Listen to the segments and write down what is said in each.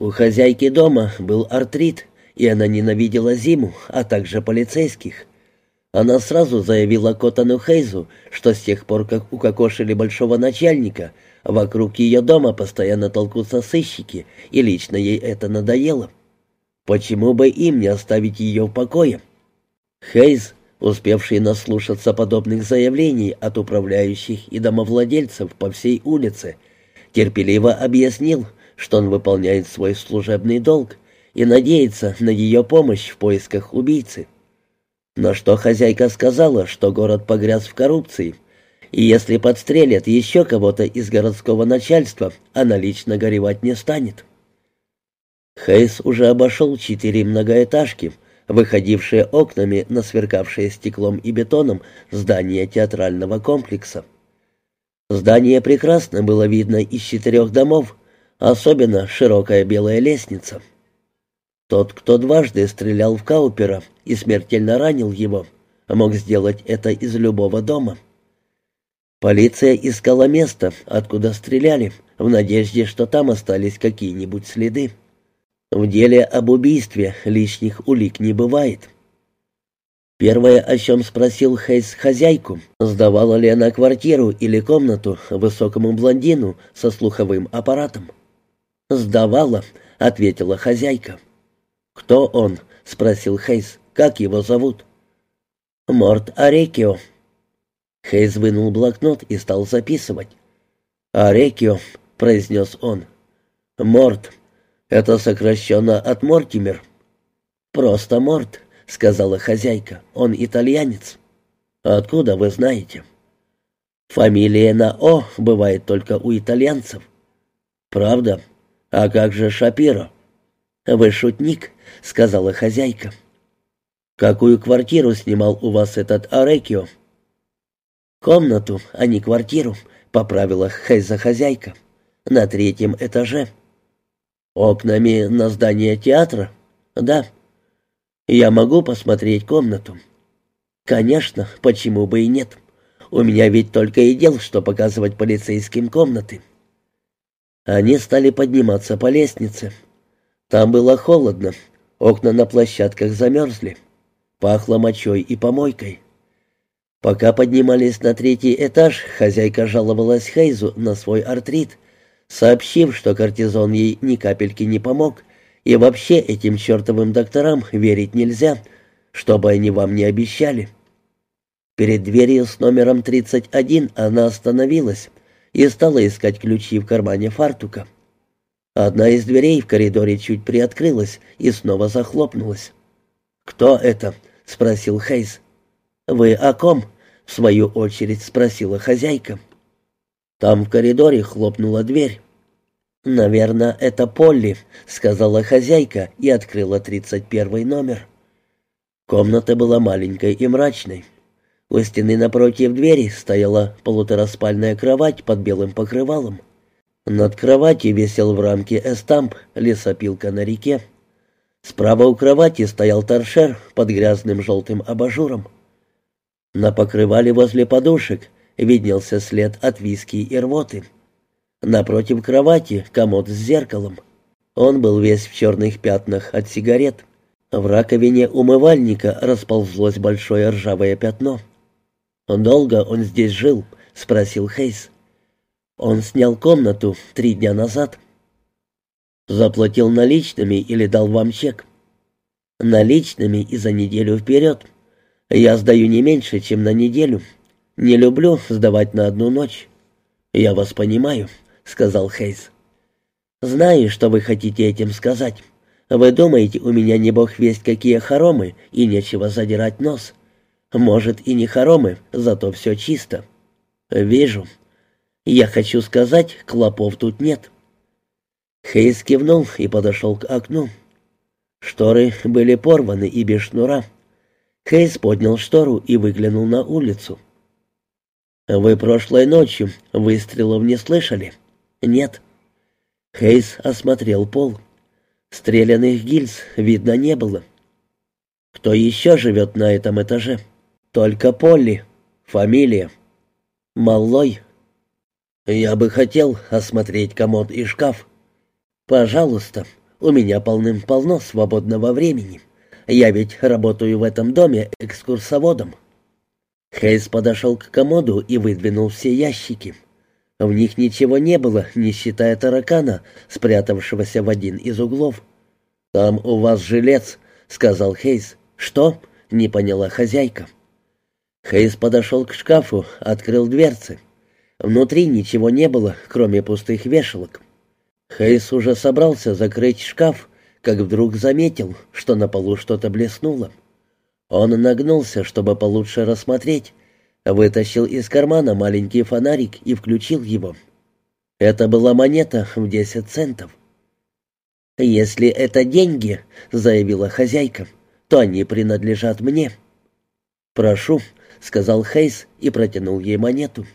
У хозяйки дома был артрит, и она ненавидела зиму, а также полицейских. Она сразу заявила Котану Хейзу, что с тех пор, как укокошили большого начальника, вокруг ее дома постоянно толкутся сыщики, и лично ей это надоело. Почему бы им не оставить ее в покое? Хейз, успевший наслушаться подобных заявлений от управляющих и домовладельцев по всей улице, терпеливо объяснил, что он выполняет свой служебный долг и надеется на ее помощь в поисках убийцы. На что хозяйка сказала, что город погряз в коррупции, и если подстрелят еще кого-то из городского начальства, она лично горевать не станет. Хейс уже обошел четыре многоэтажки, выходившие окнами на сверкавшее стеклом и бетоном здание театрального комплекса. Здание прекрасно было видно из четырех домов, особенно широкая белая лестница — тот, кто дважды стрелял в Каупера и смертельно ранил его, мог сделать это из любого дома. Полиция искала место, откуда стреляли, в надежде, что там остались какие-нибудь следы. В деле об убийстве лишних улик не бывает. Первое, о чем спросил Хейс хозяйку, сдавала ли она квартиру или комнату высокому блондину со слуховым аппаратом. «Сдавала», — ответила хозяйка. «Кто он?» — спросил Хейс. «Как его зовут?» «Морт Арекио». Хейс вынул блокнот и стал записывать. «Арекио», — произнес он. «Морт. Это сокращенно от Мортимер». «Просто Морт», — сказала хозяйка. «Он итальянец». «Откуда вы знаете?» «Фамилия на «О» бывает только у итальянцев». «Правда? А как же Шапиро?» «Вы шутник», — сказала хозяйка. «Какую квартиру снимал у вас этот Арекио?» «Комнату, а не квартиру», — поправила Хейза хозяйка. «На третьем этаже». «Окнами на здание театра?» «Да». «Я могу посмотреть комнату?» «Конечно, почему бы и нет. У меня ведь только и дел, что показывать полицейским комнаты». Они стали подниматься по лестнице. Там было холодно, окна на площадках замерзли. Пахло мочой и помойкой. Пока поднимались на третий этаж, хозяйка жаловалась Хейзу на свой артрит, сообщив, что кортизон ей ни капельки не помог, и вообще этим чертовым докторам верить нельзя, чтобы они вам не обещали. Перед дверью с номером 31 она остановилась и стала искать ключи в кармане фартука. Одна из дверей в коридоре чуть приоткрылась и снова захлопнулась. «Кто это?» — спросил Хейс. «Вы о ком?» — в свою очередь спросила хозяйка. Там в коридоре хлопнула дверь. «Наверное, это Полли», — сказала хозяйка и открыла тридцать первый номер. Комната была маленькой и мрачной. У стены напротив двери стояла полутораспальная кровать под белым покрывалом. Над кроватью висел в рамке эстамп лесопилка на реке. Справа у кровати стоял торшер под грязным желтым абажуром. На покрывале возле подушек виднелся след от виски и рвоты. Напротив кровати комод с зеркалом. Он был весь в черных пятнах от сигарет. В раковине умывальника расползлось большое ржавое пятно. «Долго он здесь жил?» — спросил Хейс. Он снял комнату три дня назад. Заплатил наличными или дал вам чек? Наличными и за неделю вперед. Я сдаю не меньше, чем на неделю. Не люблю сдавать на одну ночь. Я вас понимаю, сказал Хейс. Знаю, что вы хотите этим сказать. Вы думаете, у меня не бог весть какие хоромы, и нечего задирать нос. Может, и не хоромы, зато все чисто. Вижу, я хочу сказать, клопов тут нет. Хейс кивнул и подошел к окну. Шторы были порваны и без шнура. Хейс поднял штору и выглянул на улицу. «Вы прошлой ночью выстрелов не слышали?» «Нет». Хейс осмотрел пол. Стрелянных гильз видно не было. «Кто еще живет на этом этаже?» «Только Полли. Фамилия?» «Маллой», «Я бы хотел осмотреть комод и шкаф». «Пожалуйста». У меня полным-полно свободного времени. Я ведь работаю в этом доме экскурсоводом». Хейс подошел к комоду и выдвинул все ящики. В них ничего не было, не считая таракана, спрятавшегося в один из углов. «Там у вас жилец», — сказал Хейс. «Что?» — не поняла хозяйка. Хейс подошел к шкафу, открыл дверцы. Внутри ничего не было, кроме пустых вешалок. Хейс уже собрался закрыть шкаф, как вдруг заметил, что на полу что-то блеснуло. Он нагнулся, чтобы получше рассмотреть, вытащил из кармана маленький фонарик и включил его. Это была монета в десять центов. «Если это деньги», — заявила хозяйка, — «то они принадлежат мне». «Прошу», — сказал Хейс и протянул ей монету.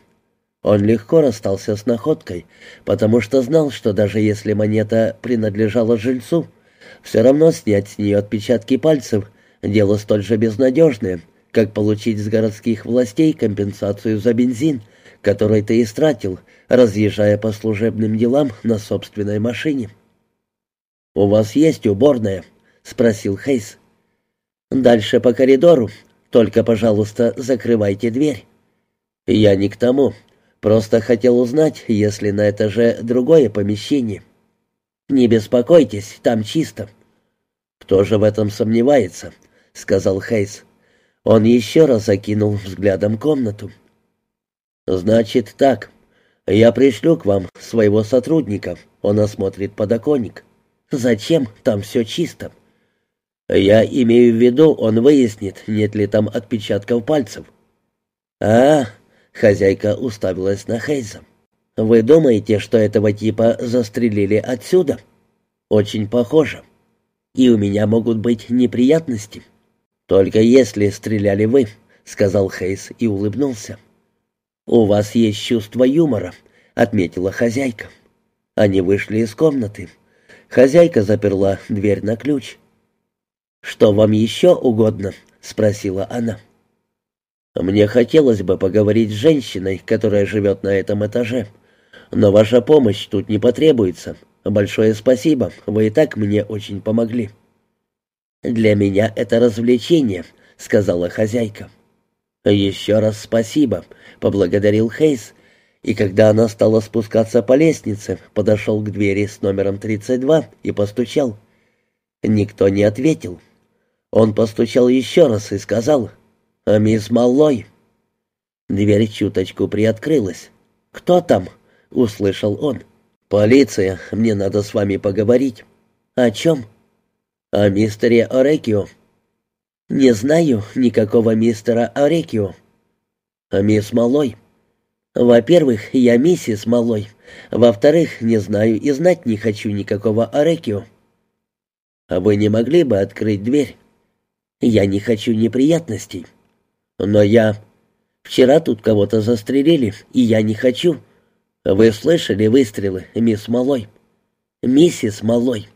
Он легко расстался с находкой, потому что знал, что даже если монета принадлежала жильцу, все равно снять с нее отпечатки пальцев — дело столь же безнадежное, как получить с городских властей компенсацию за бензин, который ты истратил, разъезжая по служебным делам на собственной машине. «У вас есть уборная?» — спросил Хейс. «Дальше по коридору. Только, пожалуйста, закрывайте дверь». «Я не к тому. Просто хотел узнать, если на этаже другое помещение. Не беспокойтесь, там чисто. Кто же в этом сомневается, сказал Хейс. Он еще раз окинул взглядом комнату. Значит так. Я пришлю к вам своего сотрудника. Он осмотрит подоконник. Зачем? Там все чисто. Я имею в виду, он выяснит, нет ли там отпечатков пальцев. А, Хозяйка уставилась на Хейза. «Вы думаете, что этого типа застрелили отсюда?» «Очень похоже. И у меня могут быть неприятности. Только если стреляли вы», — сказал Хейз и улыбнулся. «У вас есть чувство юмора», — отметила хозяйка. Они вышли из комнаты. Хозяйка заперла дверь на ключ. «Что вам еще угодно?» — спросила она. Мне хотелось бы поговорить с женщиной, которая живет на этом этаже. Но ваша помощь тут не потребуется. Большое спасибо, вы и так мне очень помогли». «Для меня это развлечение», — сказала хозяйка. «Еще раз спасибо», — поблагодарил Хейс, и когда она стала спускаться по лестнице, подошел к двери с номером 32 и постучал. Никто не ответил. Он постучал еще раз и сказал «А мисс Маллой?» Дверь чуточку приоткрылась. «Кто там?» — услышал он. «Полиция, мне надо с вами поговорить». «О чем?» «О мистере Орекио». «Не знаю никакого мистера Орекио». «А мисс Малой?» «Во-первых, я миссис Малой. Во-вторых, не знаю и знать не хочу никакого Орекио». «А вы не могли бы открыть дверь?» «Я не хочу неприятностей». Но я... Вчера тут кого-то застрелили, и я не хочу. Вы слышали выстрелы, мисс Малой? Миссис Малой.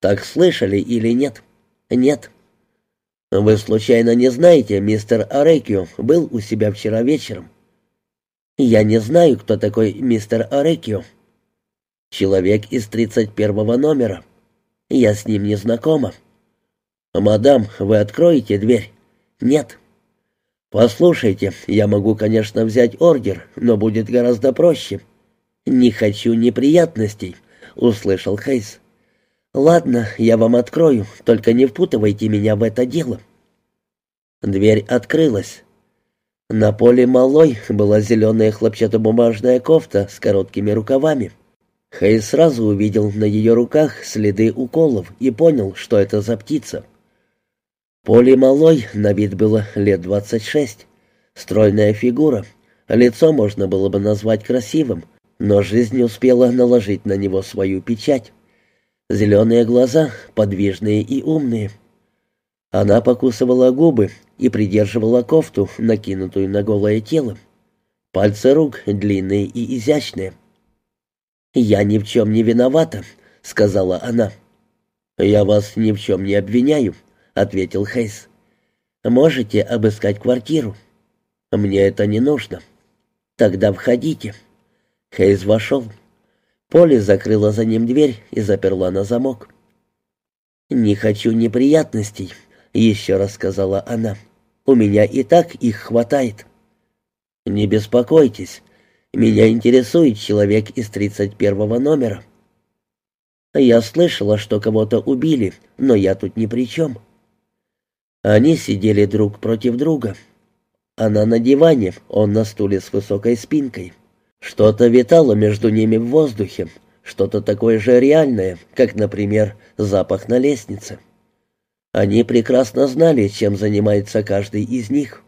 Так слышали или нет? Нет. Вы случайно не знаете, мистер Арекио был у себя вчера вечером? Я не знаю, кто такой мистер Арекио. Человек из тридцать первого номера. Я с ним не знакома. Мадам, вы откроете дверь? Нет. «Послушайте, я могу, конечно, взять ордер, но будет гораздо проще». «Не хочу неприятностей», — услышал Хейс. «Ладно, я вам открою, только не впутывайте меня в это дело». Дверь открылась. На поле малой была зеленая хлопчатобумажная кофта с короткими рукавами. Хейс сразу увидел на ее руках следы уколов и понял, что это за птица. Поле малой на вид было лет двадцать шесть. Стройная фигура. Лицо можно было бы назвать красивым, но жизнь успела наложить на него свою печать. Зеленые глаза, подвижные и умные. Она покусывала губы и придерживала кофту, накинутую на голое тело. Пальцы рук длинные и изящные. «Я ни в чем не виновата», — сказала она. «Я вас ни в чем не обвиняю», — ответил Хейс. «Можете обыскать квартиру?» «Мне это не нужно». «Тогда входите». Хейс вошел. Поле закрыла за ним дверь и заперла на замок. «Не хочу неприятностей», — еще раз сказала она. «У меня и так их хватает». «Не беспокойтесь. Меня интересует человек из тридцать первого номера». «Я слышала, что кого-то убили, но я тут ни при чем». Они сидели друг против друга. Она на диване, он на стуле с высокой спинкой. Что-то витало между ними в воздухе, что-то такое же реальное, как, например, запах на лестнице. Они прекрасно знали, чем занимается каждый из них.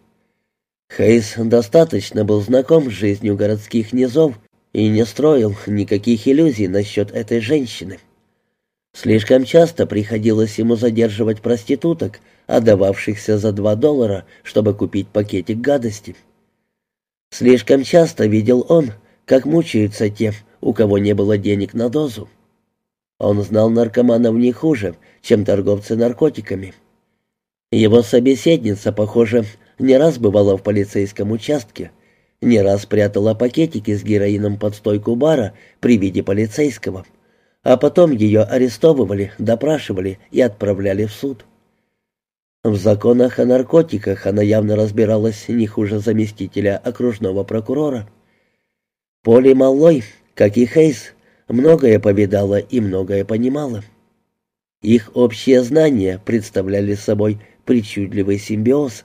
Хейс достаточно был знаком с жизнью городских низов и не строил никаких иллюзий насчет этой женщины. Слишком часто приходилось ему задерживать проституток, отдававшихся за два доллара, чтобы купить пакетик гадости. Слишком часто видел он, как мучаются те, у кого не было денег на дозу. Он знал наркоманов не хуже, чем торговцы наркотиками. Его собеседница, похоже, не раз бывала в полицейском участке, не раз прятала пакетики с героином под стойку бара при виде полицейского, а потом ее арестовывали, допрашивали и отправляли в суд. В законах о наркотиках она явно разбиралась не хуже заместителя окружного прокурора. Поли Маллой, как и Хейс, многое повидала и многое понимала. Их общие знания представляли собой причудливый симбиоз,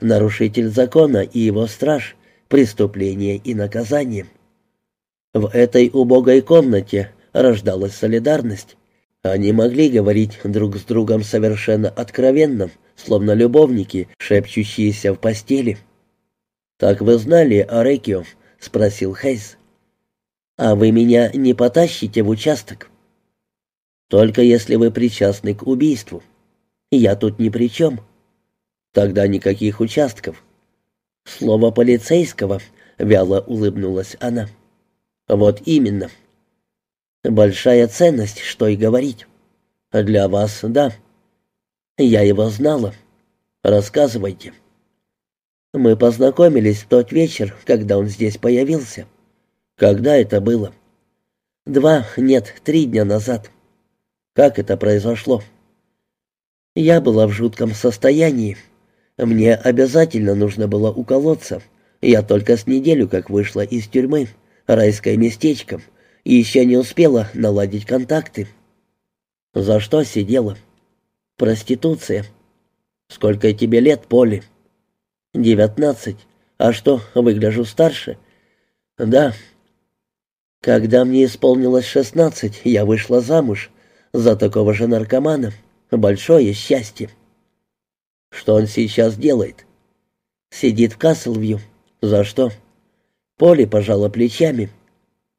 нарушитель закона и его страж, преступление и наказание. В этой убогой комнате рождалась солидарность. Они могли говорить друг с другом совершенно откровенно, словно любовники, шепчущиеся в постели. «Так вы знали о Рекио?» — спросил Хейс. «А вы меня не потащите в участок?» «Только если вы причастны к убийству. Я тут ни при чем». «Тогда никаких участков». «Слово полицейского», — вяло улыбнулась она. «Вот именно. Большая ценность, что и говорить. Для вас, да. Я его знала. Рассказывайте. Мы познакомились в тот вечер, когда он здесь появился. Когда это было? Два, нет, три дня назад. Как это произошло? Я была в жутком состоянии. Мне обязательно нужно было уколоться. Я только с неделю как вышла из тюрьмы, райское местечко, и еще не успела наладить контакты. За что сидела? Проституция. Сколько тебе лет, Поли? Девятнадцать. А что, выгляжу старше? Да. Когда мне исполнилось шестнадцать, я вышла замуж за такого же наркомана. Большое счастье. Что он сейчас делает? Сидит в Каслвью. За что? Поли пожала плечами.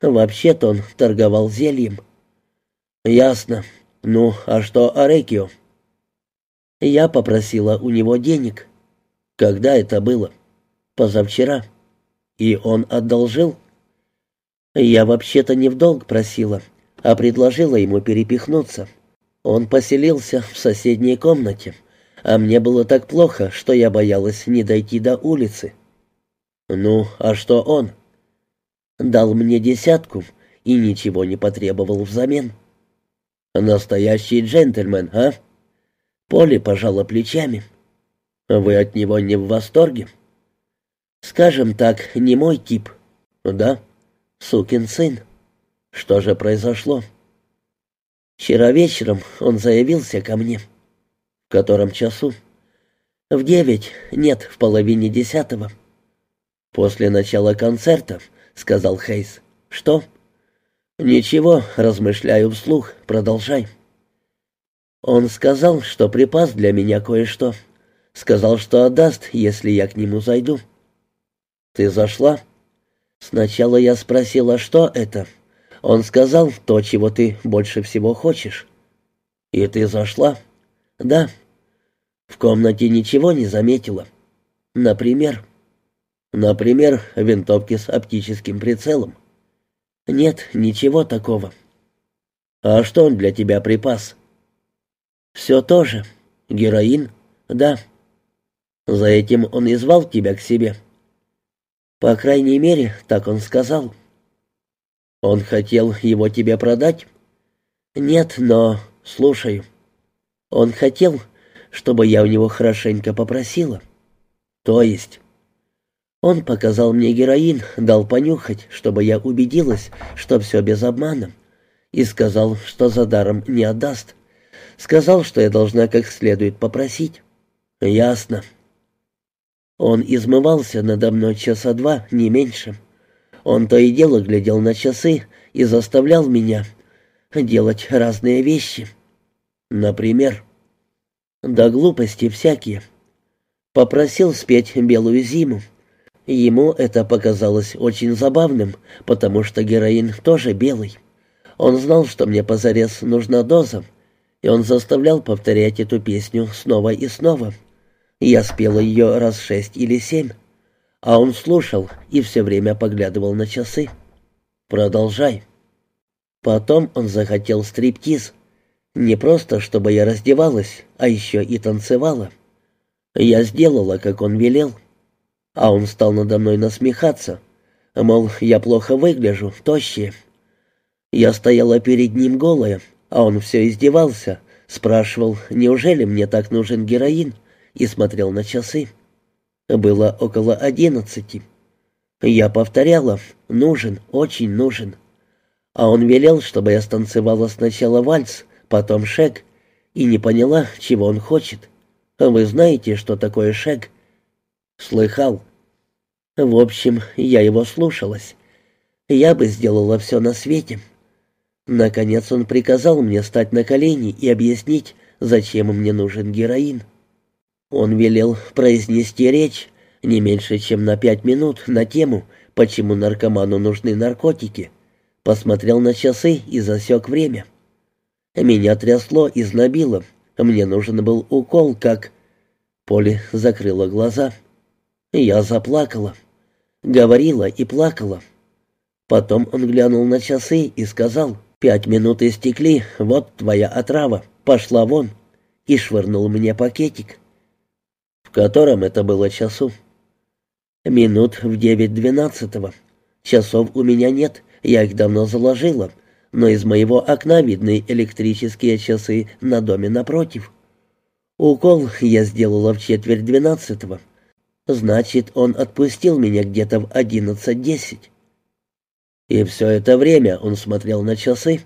Вообще-то он торговал зельем. Ясно. Ну, а что Арекио? Я попросила у него денег. Когда это было? Позавчера. И он одолжил? Я вообще-то не в долг просила, а предложила ему перепихнуться. Он поселился в соседней комнате, а мне было так плохо, что я боялась не дойти до улицы. Ну, а что он? Дал мне десятку и ничего не потребовал взамен. Настоящий джентльмен, а? Поле пожала плечами. Вы от него не в восторге? Скажем так, не мой тип. Да? Сукин сын. Что же произошло? Вчера вечером он заявился ко мне. В котором часу? В девять, нет, в половине десятого. После начала концерта — сказал Хейс. «Что?» «Ничего, размышляю вслух. Продолжай». «Он сказал, что припас для меня кое-что. Сказал, что отдаст, если я к нему зайду». «Ты зашла?» «Сначала я спросила, что это. Он сказал то, чего ты больше всего хочешь». «И ты зашла?» «Да». «В комнате ничего не заметила». «Например?» Например, винтовки с оптическим прицелом. Нет, ничего такого. А что он для тебя припас? Все то же. Героин? Да. За этим он и звал тебя к себе. По крайней мере, так он сказал. Он хотел его тебе продать? Нет, но... Слушаю. Он хотел, чтобы я у него хорошенько попросила. То есть... Он показал мне героин, дал понюхать, чтобы я убедилась, что все без обмана, и сказал, что за даром не отдаст. Сказал, что я должна как следует попросить. Ясно. Он измывался надо мной часа два, не меньше. Он то и дело глядел на часы и заставлял меня делать разные вещи. Например, до глупости всякие. Попросил спеть «Белую зиму». Ему это показалось очень забавным, потому что героин тоже белый. Он знал, что мне позарез нужна доза, и он заставлял повторять эту песню снова и снова. Я спела ее раз шесть или семь, а он слушал и все время поглядывал на часы. «Продолжай». Потом он захотел стриптиз. Не просто, чтобы я раздевалась, а еще и танцевала. Я сделала, как он велел. А он стал надо мной насмехаться. Мол, я плохо выгляжу, тощая. Я стояла перед ним голая, а он все издевался, спрашивал, неужели мне так нужен героин, и смотрел на часы. Было около одиннадцати. Я повторяла «нужен, очень нужен». А он велел, чтобы я станцевала сначала вальс, потом шек, и не поняла, чего он хочет. Вы знаете, что такое шек? Слыхал. В общем, я его слушалась. Я бы сделала все на свете. Наконец он приказал мне стать на колени и объяснить, зачем мне нужен героин. Он велел произнести речь не меньше, чем на пять минут на тему, почему наркоману нужны наркотики. Посмотрел на часы и засек время. Меня трясло и знобило. Мне нужен был укол, как... Поле закрыла глаза. Я заплакала. Говорила и плакала. Потом он глянул на часы и сказал, «Пять минут истекли, вот твоя отрава, пошла вон», и швырнул мне пакетик. В котором это было часу? Минут в девять двенадцатого. Часов у меня нет, я их давно заложила, но из моего окна видны электрические часы на доме напротив. Укол я сделала в четверть двенадцатого. Значит, он отпустил меня где-то в одиннадцать десять. И все это время он смотрел на часы.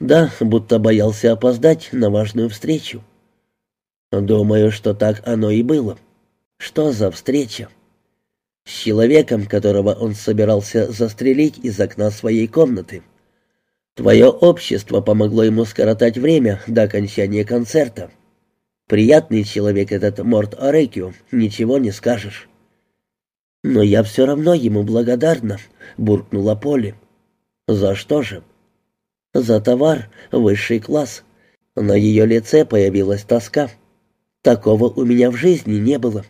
Да, будто боялся опоздать на важную встречу. Думаю, что так оно и было. Что за встреча? С человеком, которого он собирался застрелить из окна своей комнаты. Твое общество помогло ему скоротать время до окончания концерта. Приятный человек этот Морт Орекио, ничего не скажешь. «Но я все равно ему благодарна», — буркнула Поли. «За что же?» «За товар, высший класс». На ее лице появилась тоска. Такого у меня в жизни не было.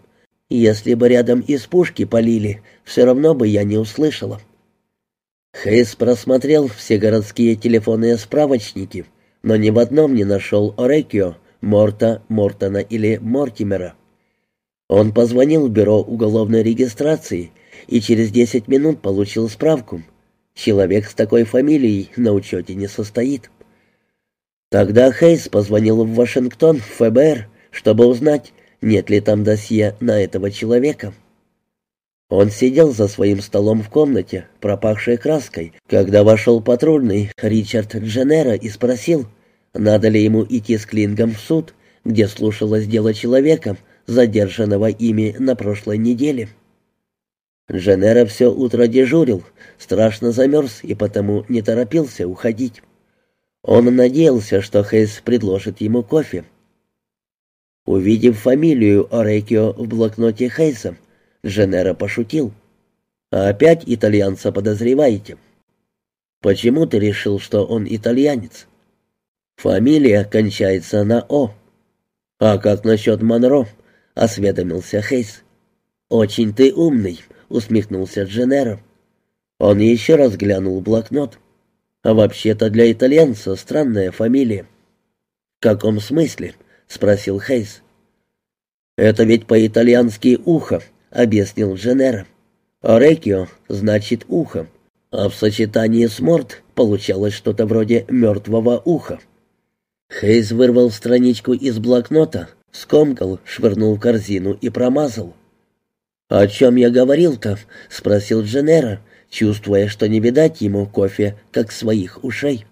Если бы рядом из пушки полили, все равно бы я не услышала. Хейс просмотрел все городские телефонные справочники, но ни в одном не нашел Орекио, Морта, Мортона или Мортимера. Он позвонил в бюро уголовной регистрации и через 10 минут получил справку. Человек с такой фамилией на учете не состоит. Тогда Хейс позвонил в Вашингтон, в ФБР, чтобы узнать, нет ли там досье на этого человека. Он сидел за своим столом в комнате, пропахшей краской, когда вошел патрульный Ричард Дженера и спросил, надо ли ему идти с Клингом в суд, где слушалось дело человека, задержанного ими на прошлой неделе. Дженера все утро дежурил, страшно замерз и потому не торопился уходить. Он надеялся, что Хейс предложит ему кофе. Увидев фамилию Орекио в блокноте Хейса, Женера пошутил. «А опять итальянца подозреваете?» «Почему ты решил, что он итальянец?» «Фамилия кончается на «О». «А как насчет Монро?» — осведомился Хейс. «Очень ты умный», — усмехнулся Дженеро. Он еще раз глянул блокнот. «А вообще-то для итальянца странная фамилия». «В каком смысле?» — спросил Хейс. «Это ведь по-итальянски «ухо», — объяснил Дженера. «Орекио» значит «ухо», а в сочетании с «морт» получалось что-то вроде «мертвого уха». Хейз вырвал страничку из блокнота, скомкал, швырнул в корзину и промазал. «О чем я говорил-то?» — спросил Дженера, чувствуя, что не видать ему кофе, как своих ушей.